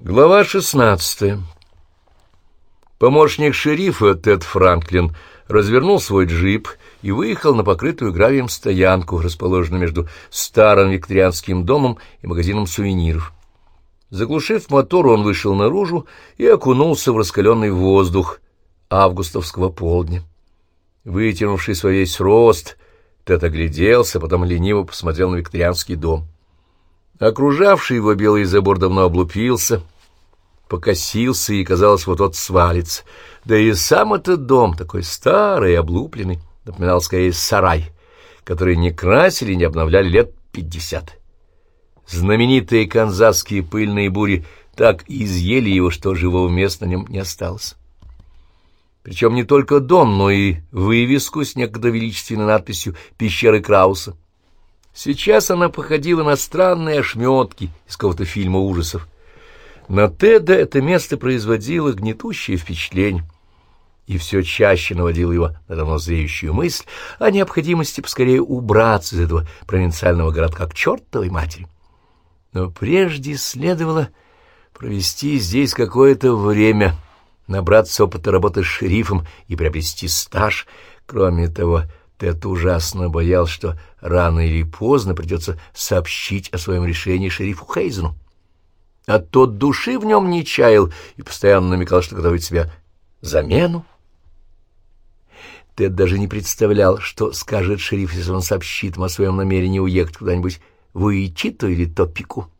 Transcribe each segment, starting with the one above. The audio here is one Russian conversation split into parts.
Глава шестнадцатая. Помощник шерифа Тед Франклин развернул свой джип и выехал на покрытую гравием стоянку, расположенную между старым викторианским домом и магазином сувениров. Заглушив мотор, он вышел наружу и окунулся в раскаленный воздух августовского полдня. Вытянувшись во весь рост, Тед огляделся, потом лениво посмотрел на викторианский дом. Окружавший его белый забор давно облупился, покосился и, казалось, вот-вот свалится. Да и сам этот дом, такой старый облупленный, напоминал скорее сарай, который не красили, не обновляли лет пятьдесят. Знаменитые канзасские пыльные бури так изъели его, что живого места на нем не осталось. Причем не только дом, но и вывеску с некогда величественной надписью «Пещеры Крауса». Сейчас она походила на странные ошметки из какого-то фильма ужасов. На Теда это место производило гнетущее впечатление, и все чаще наводило его на давно зреющую мысль о необходимости поскорее убраться из этого провинциального городка к чертовой матери. Но прежде следовало провести здесь какое-то время, набраться опыта работы с шерифом и приобрести стаж. Кроме того, Тед ужасно боялся, что рано или поздно придется сообщить о своем решении шерифу Хейзену. А тот души в нем не чаял и постоянно намекал, что готовит себе замену. Тед даже не представлял, что скажет шериф, если он сообщит ему о своем намерении уехать куда-нибудь в Уичито или Топику.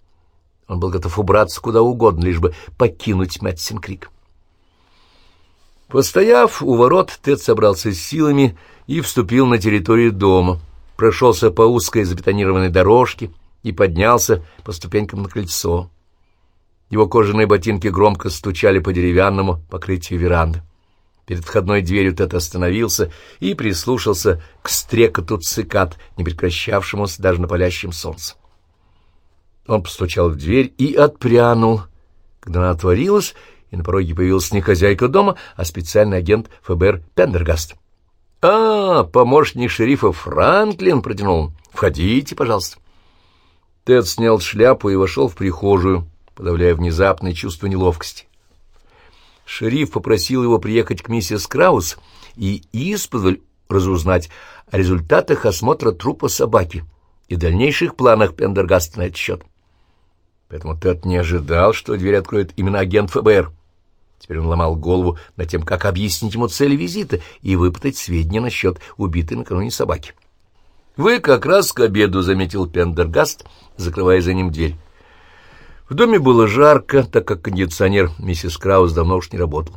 Он был готов убраться куда угодно, лишь бы покинуть Мэтсин Крик. Постояв у ворот, Тед собрался с силами и вступил на территорию дома, прошелся по узкой забетонированной дорожке и поднялся по ступенькам на крыльцо. Его кожаные ботинки громко стучали по деревянному покрытию веранды. Перед входной дверью Тед остановился и прислушался к стрекоту цикад, не прекращавшемуся даже на палящем солнце. Он постучал в дверь и отпрянул. Когда она отворилась, и на пороге появился не хозяйка дома, а специальный агент ФБР Пендергаст. — А, помощник шерифа Франклин, — протянул он. — Входите, пожалуйста. Тед снял шляпу и вошел в прихожую, подавляя внезапное чувство неловкости. Шериф попросил его приехать к миссис Краус и исподволь разузнать о результатах осмотра трупа собаки и дальнейших планах Пендергаста на этот счет. Поэтому Тед не ожидал, что дверь откроет именно агент ФБР. Теперь он ломал голову над тем, как объяснить ему цель визита и выпытать сведения насчет убитой накануне собаки. «Вы как раз к обеду», — заметил Пендергаст, закрывая за ним дверь. В доме было жарко, так как кондиционер миссис Краус давно уж не работал.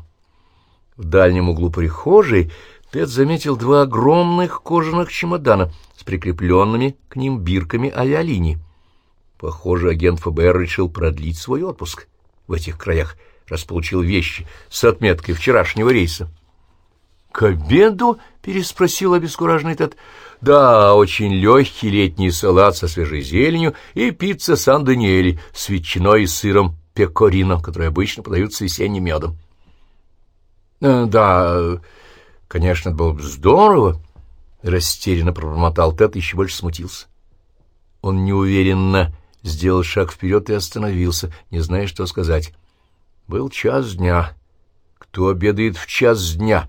В дальнем углу прихожей Тед заметил два огромных кожаных чемодана с прикрепленными к ним бирками авиалинии. Похоже, агент ФБР решил продлить свой отпуск в этих краях — раз получил вещи с отметкой вчерашнего рейса. — К обеду? — переспросил обескураженный Тед. — Да, очень легкий летний салат со свежей зеленью и пицца Сан-Даниэли с ветчиной и сыром пекорино, которые обычно подают весенним медом. «Э, — Да, конечно, это было бы здорово, — растерянно пробормотал Тед и еще больше смутился. Он неуверенно сделал шаг вперед и остановился, не зная, что сказать. Был час дня. Кто обедает в час дня?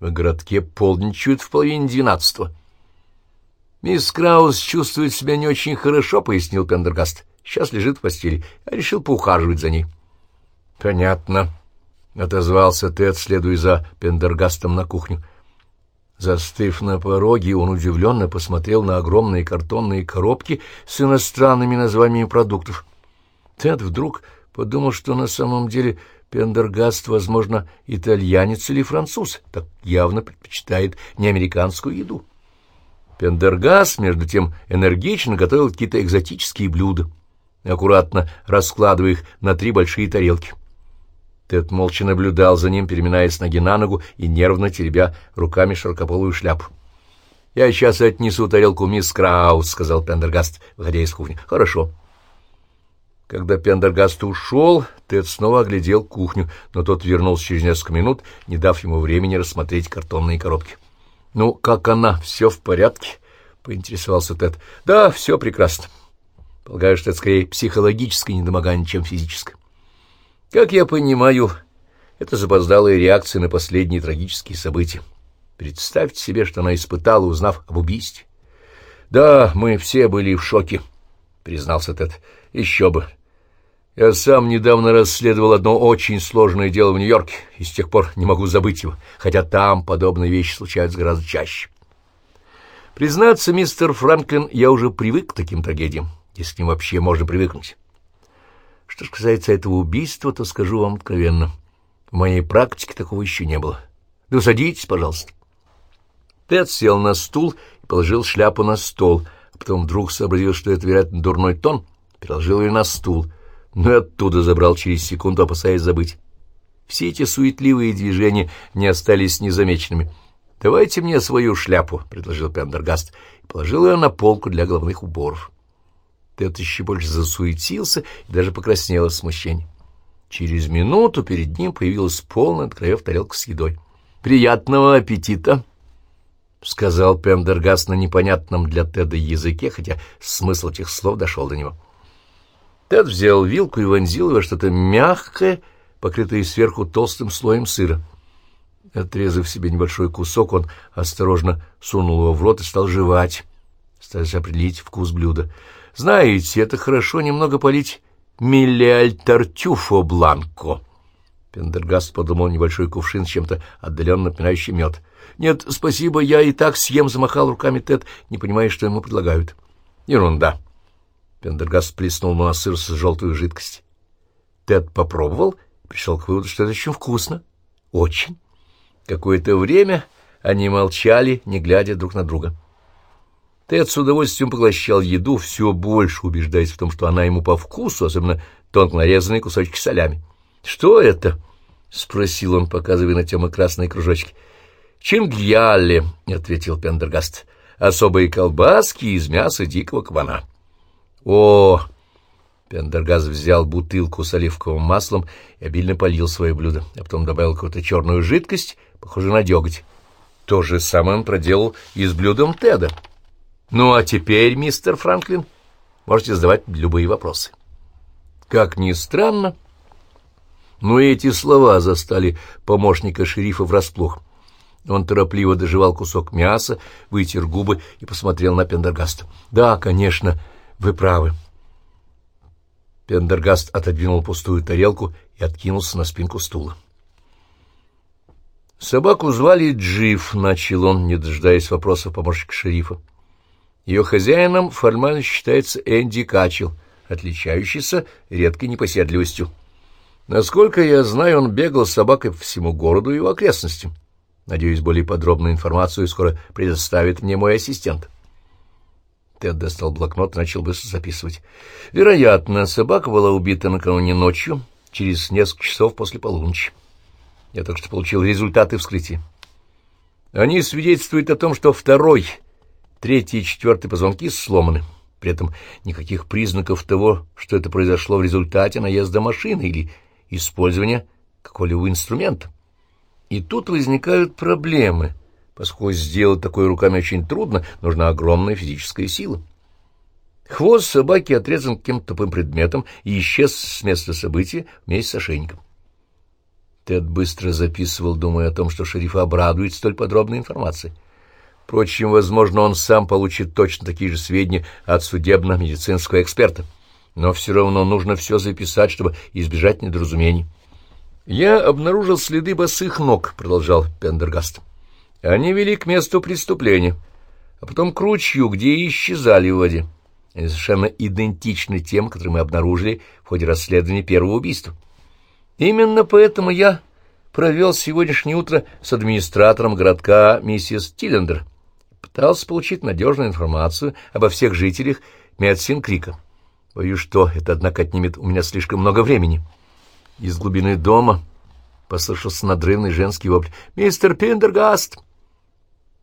В городке полдничают в половине двенадцатого. «Мисс Краус чувствует себя не очень хорошо», — пояснил Пендергаст. «Сейчас лежит в постели. Я решил поухаживать за ней». «Понятно», — отозвался Тед, следуя за Пендергастом на кухню. Застыв на пороге, он удивленно посмотрел на огромные картонные коробки с иностранными названиями продуктов. Тед вдруг подумал, что на самом деле Пендергаст, возможно, итальянец или француз, так явно предпочитает не американскую еду. Пендергаст, между тем, энергично готовил какие-то экзотические блюда, аккуратно раскладывая их на три большие тарелки. Тед молча наблюдал за ним, переминаясь ноги на ногу и нервно теребя руками широкополую шляпу. — Я сейчас отнесу тарелку мисс Краус, — сказал Пендергаст, выходя из кухни. — Хорошо. — когда Пендергаст ушел, Тед снова оглядел кухню, но тот вернулся через несколько минут, не дав ему времени рассмотреть картонные коробки. — Ну, как она? Все в порядке? — поинтересовался Тед. — Да, все прекрасно. Полагаю, что это скорее психологическое недомогание, чем физическое. Как я понимаю, это запоздалая реакция на последние трагические события. Представьте себе, что она испытала, узнав об убийстве. «Да, мы все были в шоке», — признался Тед. «Еще бы. Я сам недавно расследовал одно очень сложное дело в Нью-Йорке, и с тех пор не могу забыть его, хотя там подобные вещи случаются гораздо чаще. Признаться, мистер Франклин, я уже привык к таким трагедиям, если к ним вообще можно привыкнуть. Что ж касается этого убийства, то скажу вам откровенно. В моей практике такого еще не было. Да садитесь, пожалуйста. Тед сел на стул и положил шляпу на стол, а потом вдруг сообразил, что это, вероятно, дурной тон, переложил ее на стул, но и оттуда забрал через секунду, опасаясь забыть. Все эти суетливые движения не остались незамеченными. «Давайте мне свою шляпу», — предложил Пендергаст, и положил ее на полку для головных уборов. Тед еще больше засуетился и даже покраснел от смущения. Через минуту перед ним появилась полная от краев тарелка с едой. «Приятного аппетита!» — сказал Пендергаст на непонятном для Теда языке, хотя смысл этих слов дошел до него. Тед взял вилку и вонзил его что-то мягкое, покрытое сверху толстым слоем сыра. Отрезав себе небольшой кусок, он осторожно сунул его в рот и стал жевать, стараясь определить вкус блюда. «Знаете, это хорошо немного полить миллиаль тартюфо бланко». Пендергаст подумал небольшой кувшин с чем-то отдаленно напоминающим мед. «Нет, спасибо, я и так съем», — замахал руками Тед, не понимая, что ему предлагают. «Ерунда». Пендергаст плеснул на сыр с желтую жидкость. Тед попробовал пришел к выводу, что это очень вкусно. Очень. Какое-то время они молчали, не глядя друг на друга. Тед с удовольствием поглощал еду, все больше убеждаясь в том, что она ему по вкусу, особенно тонко нарезанные кусочки солями. «Что это?» — спросил он, показывая на темно-красные кружочки. «Чингьялли», — ответил Пендергаст, — «особые колбаски из мяса дикого кабана». «О!» Пендергаст взял бутылку с оливковым маслом и обильно полил свое блюдо, а потом добавил какую-то черную жидкость, похожую на деготь. То же самое он проделал и с блюдом Теда. «Ну, а теперь, мистер Франклин, можете задавать любые вопросы». Как ни странно, но эти слова застали помощника шерифа врасплох. Он торопливо доживал кусок мяса, вытер губы и посмотрел на Пендергаста. «Да, конечно, вы правы». Пендергаст отодвинул пустую тарелку и откинулся на спинку стула. «Собаку звали Джив», — начал он, не дожидаясь вопросов помощника шерифа. Ее хозяином формально считается Энди Качел, отличающийся редкой непоседливостью. Насколько я знаю, он бегал с собакой по всему городу и его окрестностям. Надеюсь, более подробную информацию скоро предоставит мне мой ассистент. Тед достал блокнот и начал быстро записывать. Вероятно, собака была убита накануне ночью, через несколько часов после полуночи. Я только что получил результаты вскрытия. Они свидетельствуют о том, что второй, третий и четвертый позвонки сломаны. При этом никаких признаков того, что это произошло в результате наезда машины или использования какого-либо инструмента. И тут возникают проблемы — Поскольку сделать такое руками очень трудно, нужна огромная физическая сила. Хвост собаки отрезан каким-то тупым предметом и исчез с места события вместе с ошейником. Тед быстро записывал, думая о том, что шериф обрадует столь подробной информацией. Впрочем, возможно, он сам получит точно такие же сведения от судебно-медицинского эксперта. Но все равно нужно все записать, чтобы избежать недоразумений. «Я обнаружил следы босых ног», — продолжал Пендергаст. Они вели к месту преступления, а потом к ручью, где и исчезали в воде. Они совершенно идентичны тем, которые мы обнаружили в ходе расследования первого убийства. Именно поэтому я провел сегодняшнее утро с администратором городка миссис Тиллендер. Пытался получить надежную информацию обо всех жителях Медсин-Крика. Боюсь, что это, однако, отнимет у меня слишком много времени. Из глубины дома послышался надрывный женский вопль. «Мистер Пиндергаст!»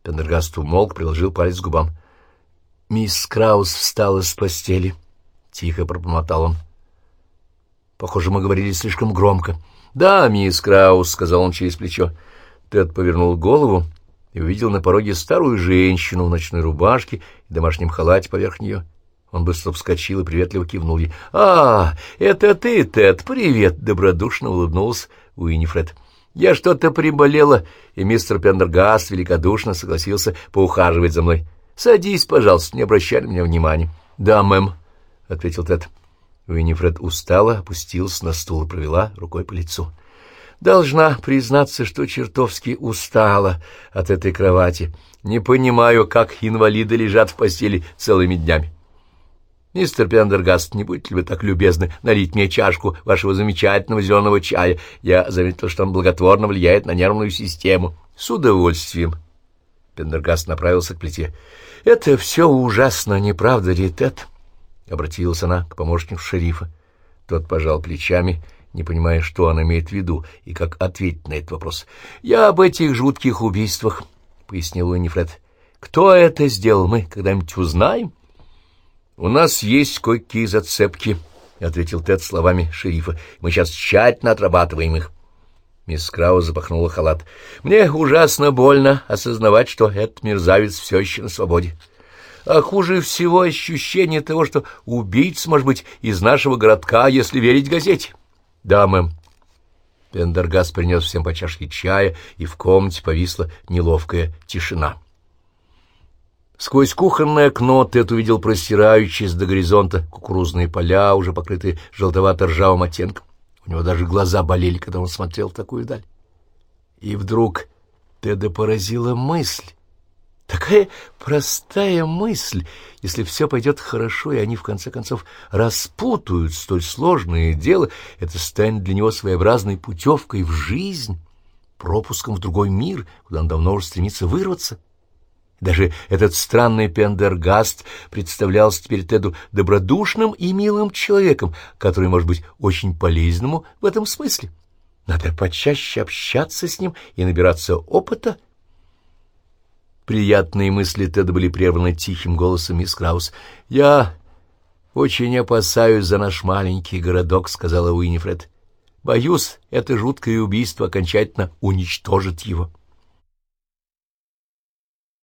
Пендергаст умолк, приложил палец к губам. «Мисс Краус встала с постели», — тихо пробормотал он. «Похоже, мы говорили слишком громко». «Да, мисс Краус», — сказал он через плечо. Тед повернул голову и увидел на пороге старую женщину в ночной рубашке и домашнем халате поверх нее. Он быстро вскочил и приветливо кивнул ей. — А, это ты, Тед, привет! — добродушно улыбнулся Уинифред. — Я что-то приболела, и мистер Пендергаст великодушно согласился поухаживать за мной. — Садись, пожалуйста, не обращай на меня внимания. — Да, мэм, — ответил Тед. Уинифред устала, опустилась на стул и провела рукой по лицу. Должна признаться, что чертовски устала от этой кровати. Не понимаю, как инвалиды лежат в постели целыми днями. «Мистер Пендергаст, не будете ли вы так любезны налить мне чашку вашего замечательного зеленого чая? Я заметил, что он благотворно влияет на нервную систему». «С удовольствием». Пендергаст направился к плите. «Это все ужасно, не правда ли, Тед?» — обратилась она к помощнику шерифа. Тот пожал плечами, не понимая, что она имеет в виду и как ответить на этот вопрос. «Я об этих жутких убийствах», — пояснил Уиннифред. «Кто это сделал, мы когда-нибудь узнаем?» «У нас есть кое-какие зацепки», — ответил Тед словами шерифа. «Мы сейчас тщательно отрабатываем их». Мисс Краус запахнула халат. «Мне ужасно больно осознавать, что этот мерзавец все еще на свободе. А хуже всего ощущение того, что убийца может быть из нашего городка, если верить газете». «Да, мэм». Пендергас принес всем по чашке чая, и в комнате повисла неловкая тишина. Сквозь кухонное окно Тед увидел простирающиеся до горизонта кукурузные поля, уже покрытые желтовато-ржавым оттенком. У него даже глаза болели, когда он смотрел такую даль. И вдруг Теда поразила мысль. Такая простая мысль, если все пойдет хорошо, и они, в конце концов, распутают столь сложное дело, это станет для него своеобразной путевкой в жизнь, пропуском в другой мир, куда он давно уже стремится вырваться. Даже этот странный Пендергаст представлялся теперь Теду добродушным и милым человеком, который может быть очень полезному в этом смысле. Надо почаще общаться с ним и набираться опыта. Приятные мысли Теда были прерваны тихим голосом мисс Краус. «Я очень опасаюсь за наш маленький городок», — сказала Уинифред. «Боюсь, это жуткое убийство окончательно уничтожит его».